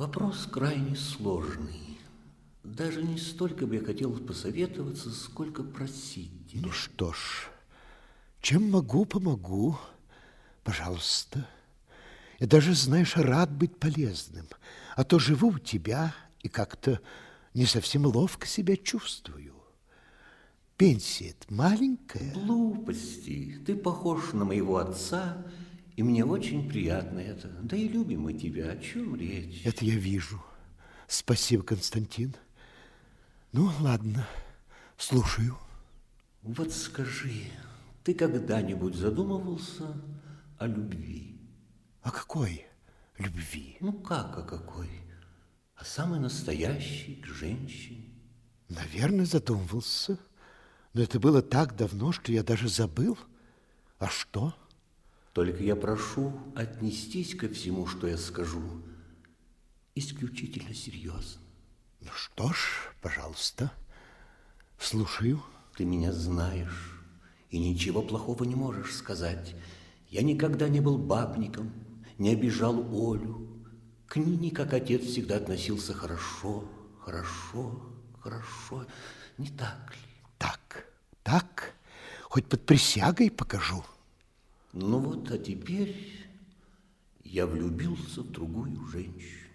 Вопрос крайне сложный. Даже не столько бы я хотел посоветоваться, сколько просить тебя. Ну что ж, чем могу, помогу. Пожалуйста. Я даже, знаешь, рад быть полезным. А то живу у тебя и как-то не совсем ловко себя чувствую. Пенсия маленькая. Глупости. Ты похож на моего отца, и мне очень приятно это. Да и любим мы тебя. О чем речь? Это я вижу. Спасибо, Константин. Ну, ладно, слушаю. Вот скажи, ты когда-нибудь задумывался о любви? О какой любви? Ну, как о какой? О самой настоящей к женщине. Наверное, задумывался. Но это было так давно, что я даже забыл. А что? Только я прошу отнестись ко всему, что я скажу, исключительно серьезно. Ну что ж, пожалуйста, слушаю. Ты меня знаешь и ничего плохого не можешь сказать. Я никогда не был бабником, не обижал Олю. К Нине, как отец, всегда относился хорошо, хорошо, хорошо. Не так ли? Так, так, хоть под присягой покажу. Ну вот, а теперь я влюбился в другую женщину.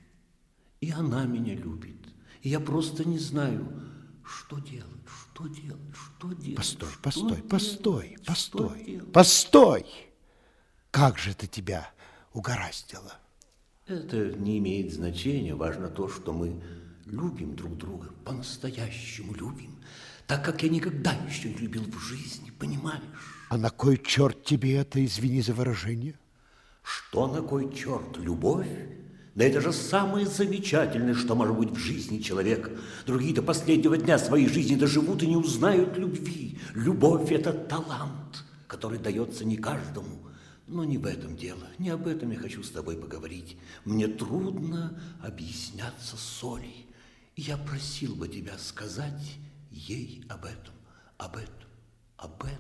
И она меня любит. И я просто не знаю, что делать, что делать, что делать. Постой, что постой, делать, постой, постой, делать? постой. Как же это тебя угораздило? Это не имеет значения. Важно то, что мы любим друг друга, по-настоящему любим. Так как я никогда еще не любил в жизни, понимаешь? А на кой черт тебе это, извини за выражение? Что на кой черт? Любовь? Да это же самое замечательное, что может быть в жизни человека. Другие до последнего дня своей жизни доживут и не узнают любви. Любовь – это талант, который дается не каждому. Но не в этом дело, не об этом я хочу с тобой поговорить. Мне трудно объясняться с Олей. И я просил бы тебя сказать ей об этом, об этом, об этом.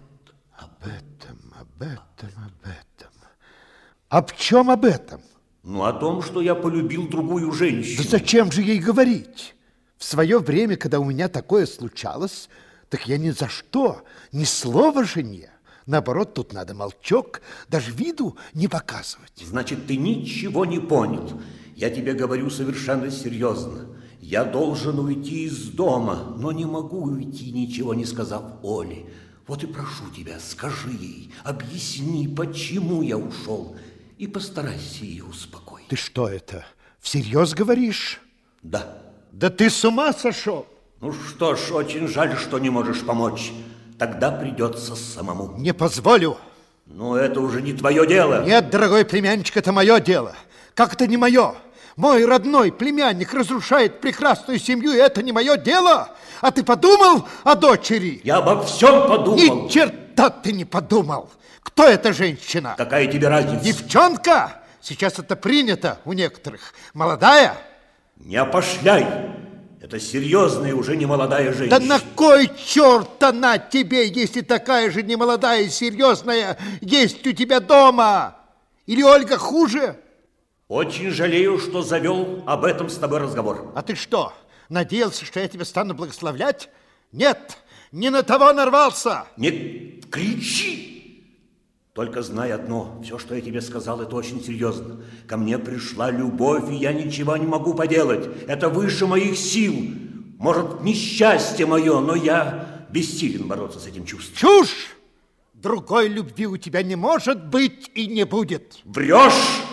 Об этом, об этом, об этом. Об чем об этом? Ну, о том, что я полюбил другую женщину. Да зачем же ей говорить? В свое время, когда у меня такое случалось, так я ни за что, ни слова жене. Наоборот, тут надо молчок, даже виду не показывать. Значит, ты ничего не понял. Я тебе говорю совершенно серьезно. Я должен уйти из дома, но не могу уйти, ничего не сказав Оле. Вот и прошу тебя, скажи ей, объясни, почему я ушел, и постарайся ее успокоить. Ты что это, всерьез говоришь? Да. Да ты с ума сошел? Ну что ж, очень жаль, что не можешь помочь. Тогда придется самому. Не позволю. Но это уже не твое дело. Нет, дорогой племянничек, это мое дело. Как это не мое? Мой родной племянник разрушает прекрасную семью, и это не мое дело. А ты подумал о дочери? Я обо всем подумал. Ни черта ты не подумал. Кто эта женщина? Какая тебе разница? Девчонка? Сейчас это принято у некоторых. Молодая? Не опошляй. Это серьезная, уже не молодая женщина. Да на кой черт она тебе, если такая же немолодая и серьезная есть у тебя дома? Или Ольга хуже? Очень жалею, что завел об этом с тобой разговор. А ты что, надеялся, что я тебя стану благословлять? Нет, не на того нарвался. Не кричи! Только знай одно, все, что я тебе сказал, это очень серьезно. Ко мне пришла любовь, и я ничего не могу поделать. Это выше моих сил. Может, несчастье мое, но я бессилен бороться с этим чувством. Чушь! Другой любви у тебя не может быть и не будет. Врешь!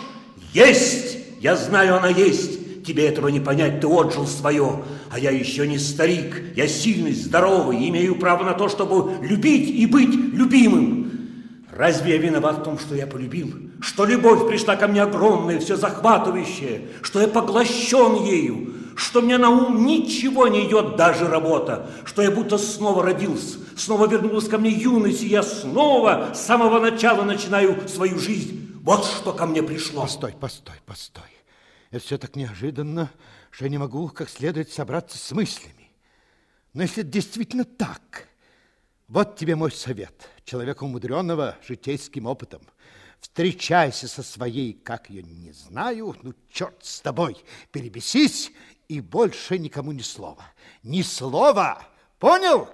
Есть! Я знаю, она есть. Тебе этого не понять, ты отжил свое. А я еще не старик. Я сильный, здоровый, имею право на то, чтобы любить и быть любимым. Разве я виноват в том, что я полюбил? Что любовь пришла ко мне огромная, все захватывающая, что я поглощен ею, что мне на ум ничего не идет, даже работа, что я будто снова родился, снова вернулась ко мне юность, и я снова с самого начала начинаю свою жизнь. Вот что ко мне пришло. Постой, постой, постой. Это все так неожиданно, что я не могу как следует собраться с мыслями. Но если это действительно так, вот тебе мой совет, человека умудренного житейским опытом. Встречайся со своей, как ее не знаю, ну, черт с тобой, перебесись и больше никому ни слова. Ни слова, понял?